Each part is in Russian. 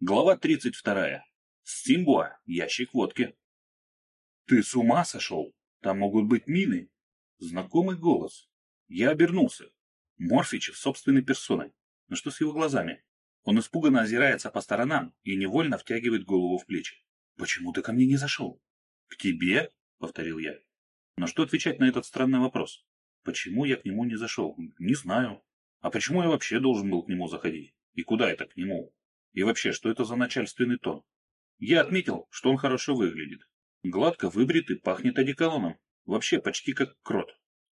Глава 32. Симбуа. Ящик водки. Ты с ума сошел? Там могут быть мины. Знакомый голос. Я обернулся. Морфичев собственной персоной. Но что с его глазами? Он испуганно озирается по сторонам и невольно втягивает голову в плечи. «Почему ты ко мне не зашел?» «К тебе?» — повторил я. Но что отвечать на этот странный вопрос? Почему я к нему не зашел? Не знаю. А почему я вообще должен был к нему заходить? И куда это к нему? И вообще, что это за начальственный тон? Я отметил, что он хорошо выглядит. Гладко выбрит и пахнет одеколоном. Вообще почти как крот.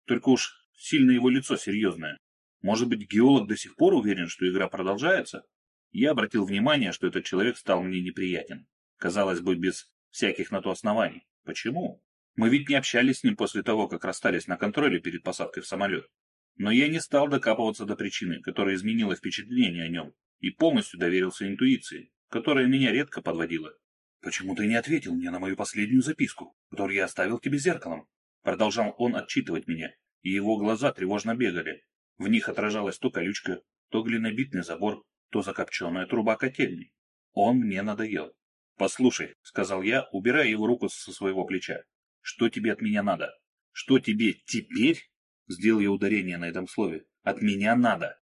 Только уж сильно его лицо серьезное. Может быть, геолог до сих пор уверен, что игра продолжается? Я обратил внимание, что этот человек стал мне неприятен. Казалось бы, без всяких на то оснований. Почему? Мы ведь не общались с ним после того, как расстались на контроле перед посадкой в самолет. Но я не стал докапываться до причины, которая изменила впечатление о нем, и полностью доверился интуиции, которая меня редко подводила. «Почему ты не ответил мне на мою последнюю записку, которую я оставил тебе зеркалом?» Продолжал он отчитывать меня, и его глаза тревожно бегали. В них отражалась то колючка, то глинобитный забор, то закопченная труба котельной. Он мне надоел. «Послушай», — сказал я, убирая его руку со своего плеча, — «что тебе от меня надо? Что тебе теперь?» — сделал я ударение на этом слове. «От меня надо».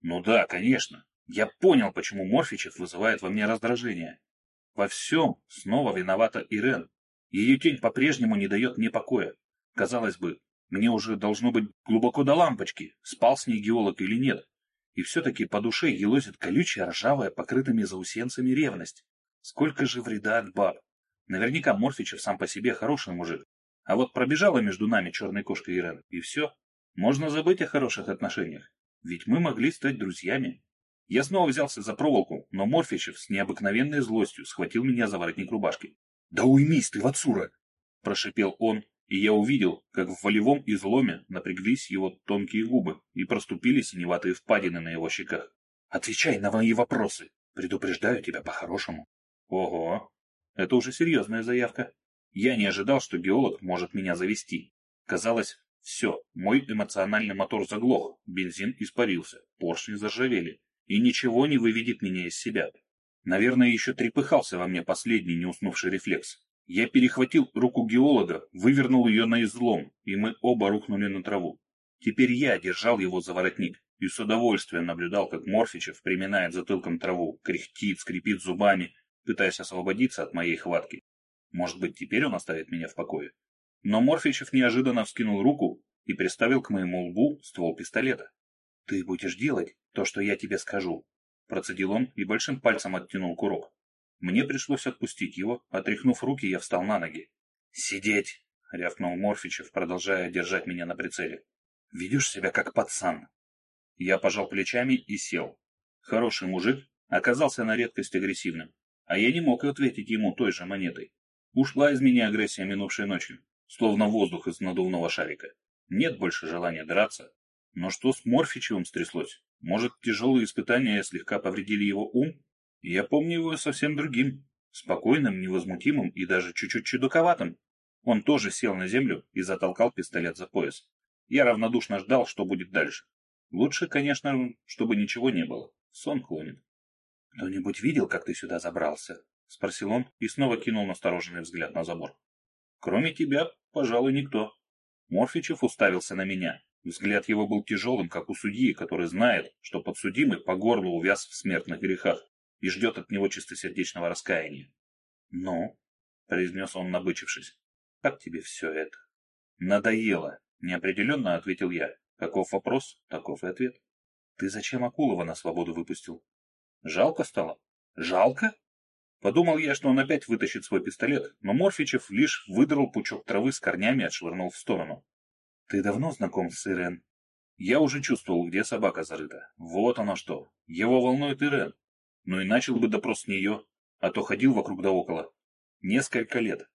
«Ну да, конечно. Я понял, почему Морфичев вызывает во мне раздражение. Во всем снова виновата Ирен. Ее тень по-прежнему не дает мне покоя. Казалось бы, мне уже должно быть глубоко до лампочки, спал с ней геолог или нет. И все-таки по душе елозит колючая, ржавая, покрытыми заусенцами ревность. Сколько же вреда от баб. Наверняка Морфичев сам по себе хороший мужик. А вот пробежала между нами черной кошкой Ирен, и все. Можно забыть о хороших отношениях. Ведь мы могли стать друзьями. Я снова взялся за проволоку, но Морфичев с необыкновенной злостью схватил меня за воротник рубашки. «Да уймись ты, Вацура!» – прошипел он, и я увидел, как в волевом изломе напряглись его тонкие губы и проступили синеватые впадины на его щеках. «Отвечай на мои вопросы! Предупреждаю тебя по-хорошему!» «Ого! Это уже серьезная заявка. Я не ожидал, что геолог может меня завести. Казалось, все, мой эмоциональный мотор заглох, бензин испарился, поршни заржавели, и ничего не выведет меня из себя. Наверное, еще трепыхался во мне последний неуснувший рефлекс. Я перехватил руку геолога, вывернул ее на излом, и мы оба рухнули на траву. Теперь я держал его за воротник и с удовольствием наблюдал, как Морфичев приминает затылком траву, кряхтит, скрипит зубами, пытаясь освободиться от моей хватки. Может быть, теперь он оставит меня в покое? Но Морфичев неожиданно вскинул руку и приставил к моему лбу ствол пистолета. «Ты будешь делать то, что я тебе скажу», — процедил он и большим пальцем оттянул курок. Мне пришлось отпустить его. Отряхнув руки, я встал на ноги. «Сидеть!» — рявкнул Морфичев, продолжая держать меня на прицеле. «Ведешь себя как пацан». Я пожал плечами и сел. Хороший мужик оказался на редкость агрессивным, а я не мог ответить ему той же монетой. Ушла из меня агрессия минувшей ночью, словно воздух из надувного шарика. Нет больше желания драться. Но что с Морфичевым стряслось? Может, тяжелые испытания слегка повредили его ум? Я помню его совсем другим, спокойным, невозмутимым и даже чуть-чуть чудаковатым. Он тоже сел на землю и затолкал пистолет за пояс. Я равнодушно ждал, что будет дальше. Лучше, конечно, чтобы ничего не было. Сон клонит. «Кто-нибудь видел, как ты сюда забрался?» — спросил он и снова кинул настороженный взгляд на забор. «Кроме тебя, пожалуй, никто». Морфичев уставился на меня. Взгляд его был тяжелым, как у судьи, который знает, что подсудимый по горлу увяз в смертных грехах и ждет от него чистосердечного раскаяния. «Ну?» — произнес он, набычившись. «Как тебе все это?» «Надоело», — неопределенно ответил я. Каков вопрос, таков и ответ. «Ты зачем Акулова на свободу выпустил?» «Жалко стало?» «Жалко?» Подумал я, что он опять вытащит свой пистолет, но Морфичев лишь выдрал пучок травы с корнями и отшвырнул в сторону. «Ты давно знаком с Ирен?» Я уже чувствовал, где собака зарыта. Вот оно что. Его волнует Ирен. Ну и начал бы допрос с нее, а то ходил вокруг да около. Несколько лет.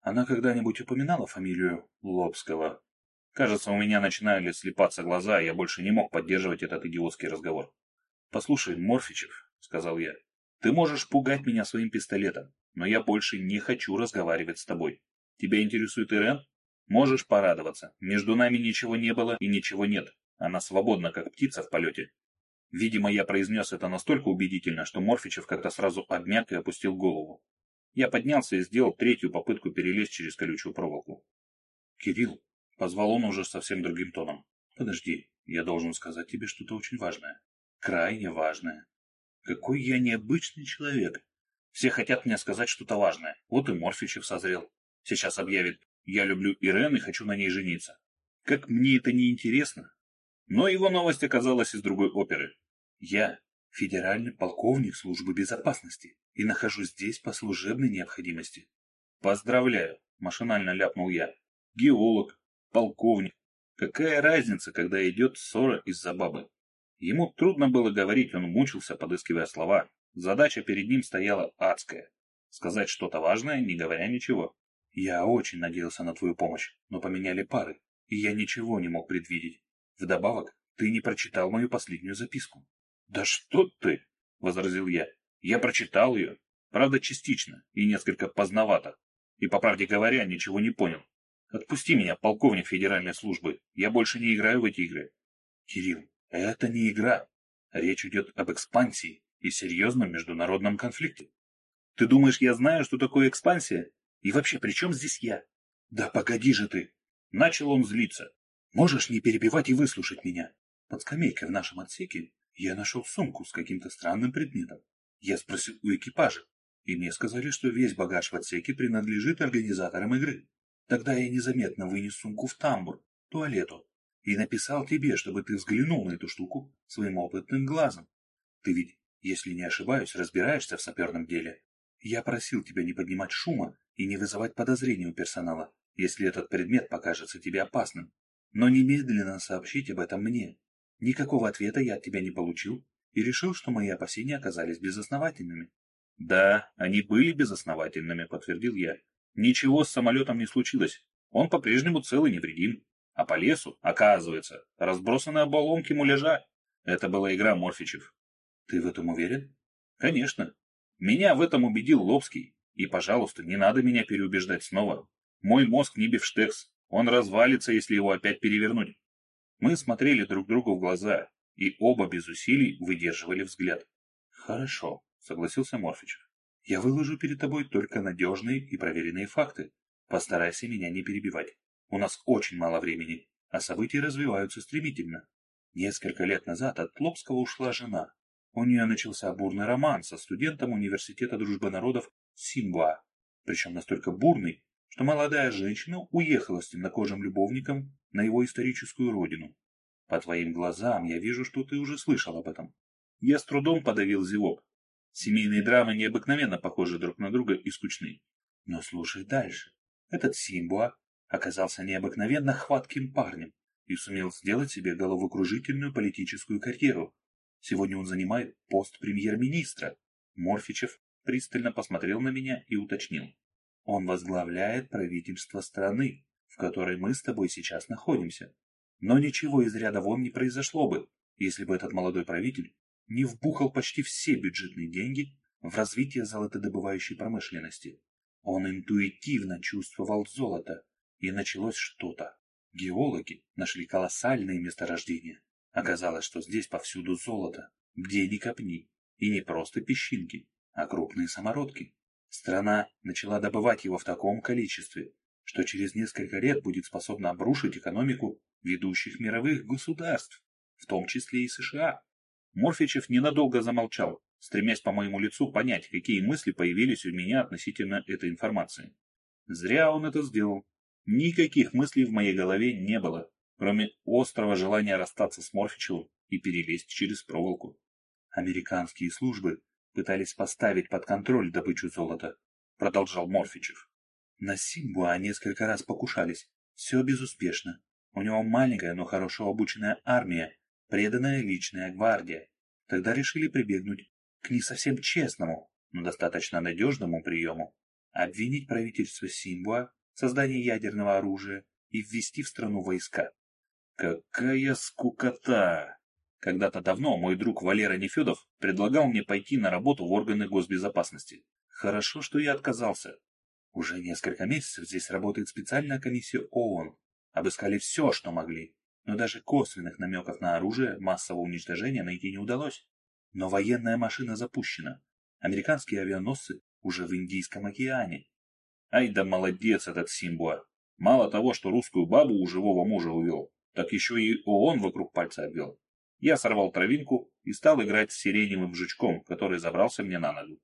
Она когда-нибудь упоминала фамилию Лобского? Кажется, у меня начинали слепаться глаза, и я больше не мог поддерживать этот идиотский разговор. «Послушай, Морфичев», — сказал я, — «ты можешь пугать меня своим пистолетом, но я больше не хочу разговаривать с тобой. Тебя интересует Ирен? Можешь порадоваться. Между нами ничего не было и ничего нет. Она свободна, как птица в полете. Видимо, я произнес это настолько убедительно, что Морфичев как-то сразу обмяк и опустил голову. Я поднялся и сделал третью попытку перелезть через колючую проволоку. «Кирилл!» — позвал он уже совсем другим тоном. «Подожди, я должен сказать тебе что-то очень важное. Крайне важное. Какой я необычный человек. Все хотят мне сказать что-то важное. Вот и Морфичев созрел. Сейчас объявит «Я люблю Ирен и хочу на ней жениться». Как мне это не интересно. Но его новость оказалась из другой оперы. Я федеральный полковник службы безопасности и нахожусь здесь по служебной необходимости. Поздравляю, машинально ляпнул я. Геолог, полковник. Какая разница, когда идет ссора из-за бабы? Ему трудно было говорить, он мучился, подыскивая слова. Задача перед ним стояла адская. Сказать что-то важное, не говоря ничего. Я очень надеялся на твою помощь, но поменяли пары, и я ничего не мог предвидеть. Вдобавок, ты не прочитал мою последнюю записку. «Да что ты!» — возразил я. «Я прочитал ее, правда, частично и несколько поздновато, и, по правде говоря, ничего не понял. Отпусти меня, полковник федеральной службы, я больше не играю в эти игры». «Кирилл, это не игра. Речь идет об экспансии и серьезном международном конфликте. Ты думаешь, я знаю, что такое экспансия? И вообще, при чем здесь я? Да погоди же ты! Начал он злиться. Можешь не перебивать и выслушать меня? Под скамейкой в нашем отсеке я нашел сумку с каким-то странным предметом. Я спросил у экипажа, и мне сказали, что весь багаж в отсеке принадлежит организаторам игры. Тогда я незаметно вынес сумку в тамбур, туалету, и написал тебе, чтобы ты взглянул на эту штуку своим опытным глазом. Ты ведь, если не ошибаюсь, разбираешься в саперном деле. Я просил тебя не поднимать шума и не вызывать подозрений у персонала, если этот предмет покажется тебе опасным, но немедленно сообщить об этом мне. Никакого ответа я от тебя не получил и решил, что мои опасения оказались безосновательными. Да, они были безосновательными, подтвердил я. Ничего с самолетом не случилось. Он по-прежнему цел и невредим. А по лесу, оказывается, разбросаны обломки муляжа. Это была игра Морфичев. Ты в этом уверен? Конечно. Меня в этом убедил Лобский. И, пожалуйста, не надо меня переубеждать снова. Мой мозг не бифштекс. Он развалится, если его опять перевернуть. Мы смотрели друг другу в глаза, и оба без усилий выдерживали взгляд. «Хорошо», — согласился Морфичев. «Я выложу перед тобой только надежные и проверенные факты. Постарайся меня не перебивать. У нас очень мало времени, а события развиваются стремительно. Несколько лет назад от Лобского ушла жена. У нее начался бурный роман со студентом Университета дружбы народов Симба, причем настолько бурный, что молодая женщина уехала с темнокожим любовником на его историческую родину. По твоим глазам я вижу, что ты уже слышал об этом. Я с трудом подавил зевок. Семейные драмы необыкновенно похожи друг на друга и скучны. Но слушай дальше. Этот Симбуа оказался необыкновенно хватким парнем и сумел сделать себе головокружительную политическую карьеру. Сегодня он занимает пост премьер-министра. Морфичев пристально посмотрел на меня и уточнил. Он возглавляет правительство страны, в которой мы с тобой сейчас находимся. Но ничего из ряда вон не произошло бы, если бы этот молодой правитель не вбухал почти все бюджетные деньги в развитие золотодобывающей промышленности. Он интуитивно чувствовал золото, и началось что-то. Геологи нашли колоссальные месторождения. Оказалось, что здесь повсюду золото, где ни копни, и не просто песчинки, а крупные самородки. Страна начала добывать его в таком количестве, что через несколько лет будет способна обрушить экономику ведущих мировых государств, в том числе и США. Морфичев ненадолго замолчал, стремясь по моему лицу понять, какие мысли появились у меня относительно этой информации. Зря он это сделал. Никаких мыслей в моей голове не было, кроме острого желания расстаться с Морфичевым и перелезть через проволоку. Американские службы пытались поставить под контроль добычу золота, продолжал Морфичев. На Симбуа несколько раз покушались. Все безуспешно. У него маленькая, но хорошо обученная армия, преданная личная гвардия. Тогда решили прибегнуть к не совсем честному, но достаточно надежному приему. Обвинить правительство Симбуа в создании ядерного оружия и ввести в страну войска. Какая скукота! Когда-то давно мой друг Валера Нефедов предлагал мне пойти на работу в органы госбезопасности. Хорошо, что я отказался. Уже несколько месяцев здесь работает специальная комиссия ООН. Обыскали все, что могли. но даже косвенных намеков на оружие массового уничтожения найти не удалось. Но военная машина запущена. Американские авианосцы уже в Индийском океане. Ай да молодец этот Симбуа. Мало того, что русскую бабу у живого мужа увел, так еще и ООН вокруг пальца обвел. Я сорвал травинку и стал играть с сиреневым жучком, который забрался мне на ногу.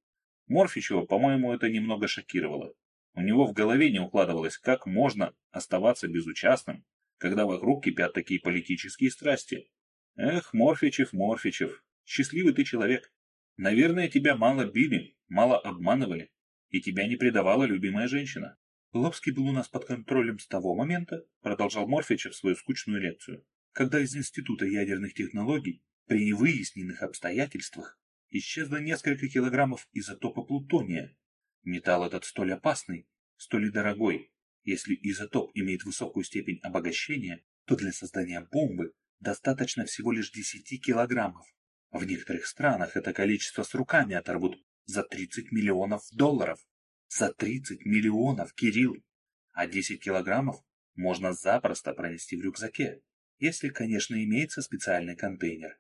Морфичева, по-моему, это немного шокировало. У него в голове не укладывалось, как можно оставаться безучастным, когда вокруг кипят такие политические страсти. Эх, Морфичев, Морфичев, счастливый ты человек. Наверное, тебя мало били, мало обманывали, и тебя не предавала любимая женщина. Лобский был у нас под контролем с того момента, продолжал Морфичев свою скучную лекцию, когда из Института ядерных технологий при невыясненных обстоятельствах исчезло несколько килограммов изотопа плутония. Металл этот столь опасный, столь и дорогой. Если изотоп имеет высокую степень обогащения, то для создания бомбы достаточно всего лишь 10 килограммов. В некоторых странах это количество с руками оторвут за 30 миллионов долларов. За 30 миллионов, Кирилл! А 10 килограммов можно запросто пронести в рюкзаке, если, конечно, имеется специальный контейнер.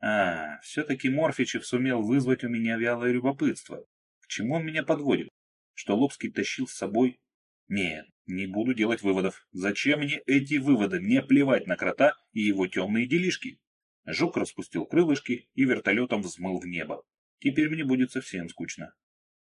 А, все-таки Морфичев сумел вызвать у меня вялое любопытство. К чему он меня подводит? Что Лобский тащил с собой? Нет, не буду делать выводов. Зачем мне эти выводы? Мне плевать на крота и его темные делишки. Жук распустил крылышки и вертолетом взмыл в небо. Теперь мне будет совсем скучно.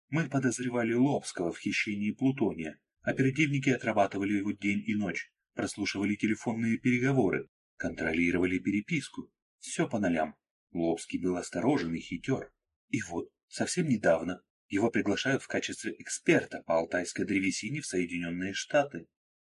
Мы подозревали Лобского в хищении плутония. Оперативники отрабатывали его день и ночь, прослушивали телефонные переговоры, контролировали переписку. Все по нолям. Лобский был осторожен и хитер. И вот, совсем недавно, его приглашают в качестве эксперта по алтайской древесине в Соединенные Штаты.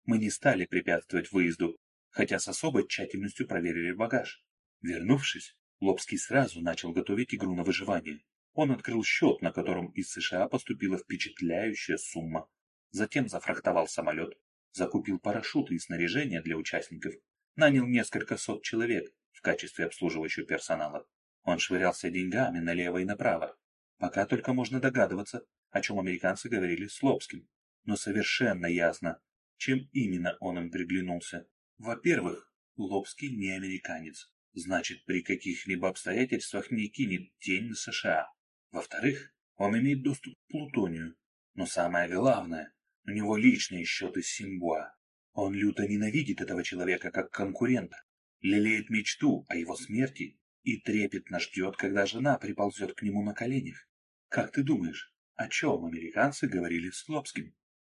Мы не стали препятствовать выезду, хотя с особой тщательностью проверили багаж. Вернувшись, Лобский сразу начал готовить игру на выживание. Он открыл счет, на котором из США поступила впечатляющая сумма. Затем зафрахтовал самолет, закупил парашюты и снаряжение для участников, нанял несколько сот человек в качестве обслуживающего персонала. Он швырялся деньгами налево и направо. Пока только можно догадываться, о чем американцы говорили с Лобским. Но совершенно ясно, чем именно он им приглянулся. Во-первых, Лобский не американец. Значит, при каких-либо обстоятельствах не кинет тень на США. Во-вторых, он имеет доступ к плутонию. Но самое главное, у него личные счеты с Симбуа. Он люто ненавидит этого человека как конкурента, лелеет мечту о его смерти и трепетно ждет, когда жена приползет к нему на коленях. Как ты думаешь, о чем американцы говорили с Лобским?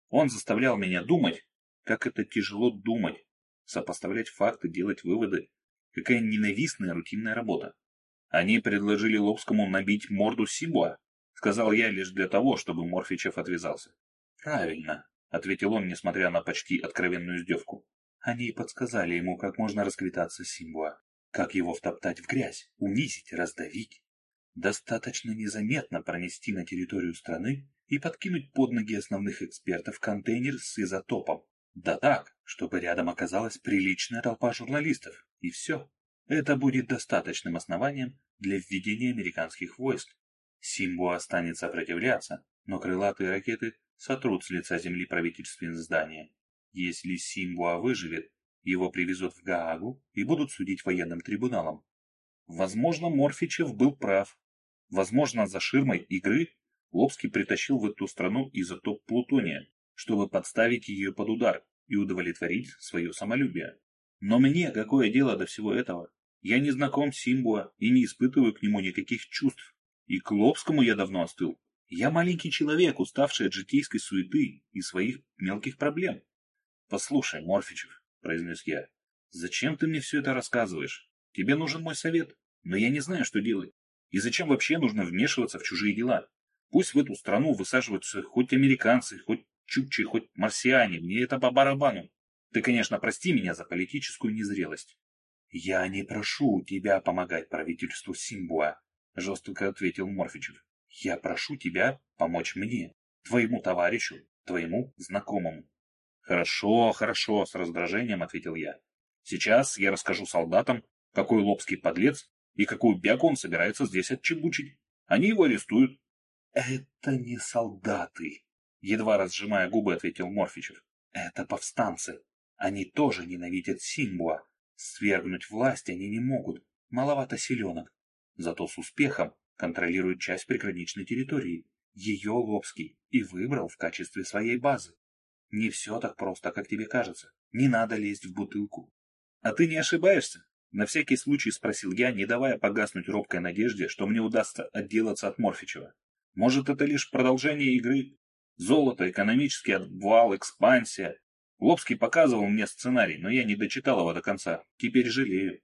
Он заставлял меня думать, как это тяжело думать, сопоставлять факты, делать выводы. Какая ненавистная рутинная работа. Они предложили Лобскому набить морду Сибуа. Сказал я лишь для того, чтобы Морфичев отвязался. Правильно, ответил он, несмотря на почти откровенную издевку. Они подсказали ему, как можно расквитаться с Симбуа, как его втоптать в грязь, унизить, раздавить. Достаточно незаметно пронести на территорию страны и подкинуть под ноги основных экспертов контейнер с изотопом. Да так, чтобы рядом оказалась приличная толпа журналистов, и все. Это будет достаточным основанием для введения американских войск. Симбуа станет сопротивляться, но крылатые ракеты сотрут с лица земли правительственные здания. Если Симбуа выживет, его привезут в Гаагу и будут судить военным трибуналом. Возможно, Морфичев был прав. Возможно, за ширмой игры Лобский притащил в эту страну изотоп плутония, чтобы подставить ее под удар и удовлетворить свое самолюбие. Но мне какое дело до всего этого? Я не знаком с Симбуа и не испытываю к нему никаких чувств. И к Лобскому я давно остыл. Я маленький человек, уставший от житейской суеты и своих мелких проблем. Послушай, Морфичев, произнес я, зачем ты мне все это рассказываешь? Тебе нужен мой совет, но я не знаю, что делать. И зачем вообще нужно вмешиваться в чужие дела? Пусть в эту страну высаживаются хоть американцы, хоть чукчи, хоть марсиане, мне это по барабану. Ты, конечно, прости меня за политическую незрелость. «Я не прошу тебя помогать правительству Симбуа», — жестко ответил Морфичев. «Я прошу тебя помочь мне, твоему товарищу, твоему знакомому». «Хорошо, хорошо», — с раздражением ответил я. «Сейчас я расскажу солдатам, какой лобский подлец и какую бяку он собирается здесь отчебучить. Они его арестуют». «Это не солдаты», — едва разжимая губы, ответил Морфичев. «Это повстанцы. Они тоже ненавидят Симбуа, Свергнуть власть они не могут, маловато силенок. Зато с успехом контролируют часть приграничной территории. Ее Лобский и выбрал в качестве своей базы. Не все так просто, как тебе кажется. Не надо лезть в бутылку. А ты не ошибаешься? На всякий случай спросил я, не давая погаснуть робкой надежде, что мне удастся отделаться от Морфичева. Может, это лишь продолжение игры? Золото, экономический обвал, экспансия. Лобский показывал мне сценарий, но я не дочитал его до конца. Теперь жалею.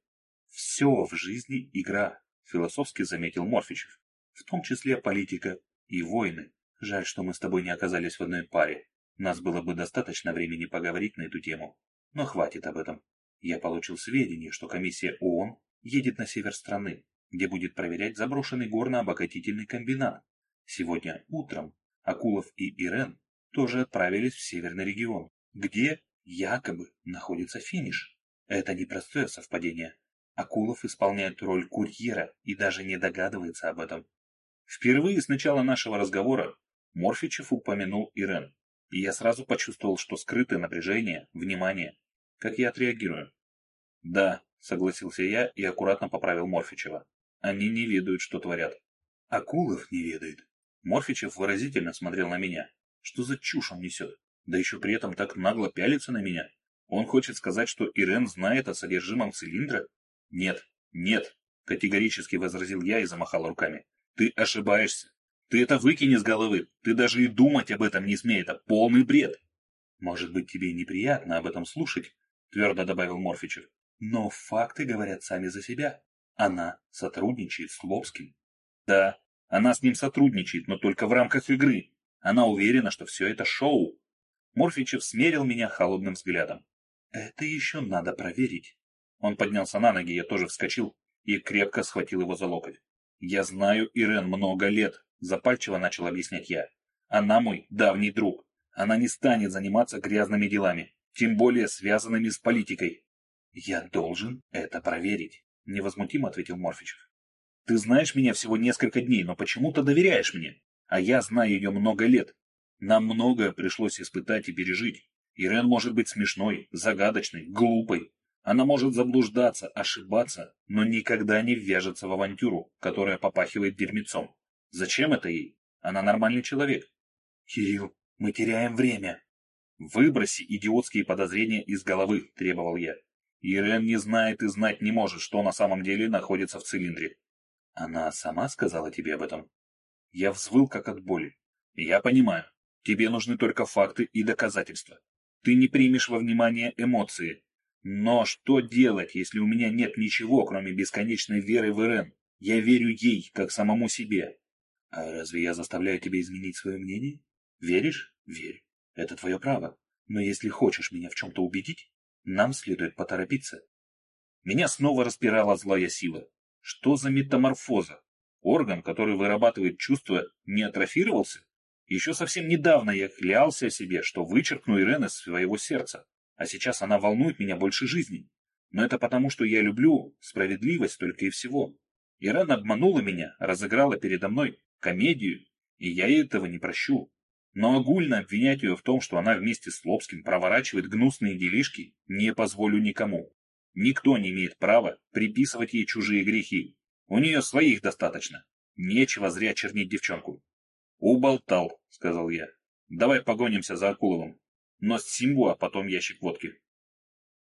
Все в жизни игра, философски заметил Морфичев. В том числе политика и войны. Жаль, что мы с тобой не оказались в одной паре. Нас было бы достаточно времени поговорить на эту тему. Но хватит об этом. Я получил сведения, что комиссия ООН едет на север страны, где будет проверять заброшенный горно-обогатительный комбинат. Сегодня утром Акулов и Ирен тоже отправились в северный регион, где якобы находится финиш. Это непростое совпадение. Акулов исполняет роль курьера и даже не догадывается об этом. Впервые с начала нашего разговора Морфичев упомянул Ирен и я сразу почувствовал, что скрытое напряжение, внимание. Как я отреагирую? Да, согласился я и аккуратно поправил Морфичева. Они не ведают, что творят. Акулов не ведает. Морфичев выразительно смотрел на меня. Что за чушь он несет? Да еще при этом так нагло пялится на меня. Он хочет сказать, что Ирен знает о содержимом цилиндра? Нет, нет, категорически возразил я и замахал руками. Ты ошибаешься. Ты это выкини с головы. Ты даже и думать об этом не смей. Это полный бред. Может быть, тебе неприятно об этом слушать, твердо добавил Морфичев. Но факты говорят сами за себя. Она сотрудничает с Лобским. Да, она с ним сотрудничает, но только в рамках игры. Она уверена, что все это шоу. Морфичев смерил меня холодным взглядом. Это еще надо проверить. Он поднялся на ноги, я тоже вскочил и крепко схватил его за локоть. Я знаю Ирен много лет, запальчиво начал объяснять я. Она мой давний друг. Она не станет заниматься грязными делами, тем более связанными с политикой. Я должен это проверить, невозмутимо ответил Морфичев. Ты знаешь меня всего несколько дней, но почему-то доверяешь мне. А я знаю ее много лет. Нам многое пришлось испытать и пережить. Ирен может быть смешной, загадочной, глупой. Она может заблуждаться, ошибаться, но никогда не ввяжется в авантюру, которая попахивает дерьмецом. Зачем это ей? Она нормальный человек. Кирилл, мы теряем время. Выброси идиотские подозрения из головы, требовал я. Ирен не знает и знать не может, что на самом деле находится в цилиндре. Она сама сказала тебе об этом? Я взвыл как от боли. Я понимаю. Тебе нужны только факты и доказательства. Ты не примешь во внимание эмоции. Но что делать, если у меня нет ничего, кроме бесконечной веры в Ирен? Я верю ей, как самому себе. А разве я заставляю тебя изменить свое мнение? Веришь? Верь. Это твое право. Но если хочешь меня в чем-то убедить, нам следует поторопиться. Меня снова распирала злая сила. Что за метаморфоза? Орган, который вырабатывает чувства, не атрофировался? Еще совсем недавно я клялся себе, что вычеркну Ирен из своего сердца, а сейчас она волнует меня больше жизни. Но это потому, что я люблю справедливость только и всего. Ирен обманула меня, разыграла передо мной комедию, и я ей этого не прощу. Но огульно обвинять ее в том, что она вместе с Лобским проворачивает гнусные делишки, не позволю никому. Никто не имеет права приписывать ей чужие грехи. У нее своих достаточно. Нечего зря чернить девчонку. «Уболтал», — сказал я. «Давай погонимся за Акуловым. Но с Симбу, а потом ящик водки».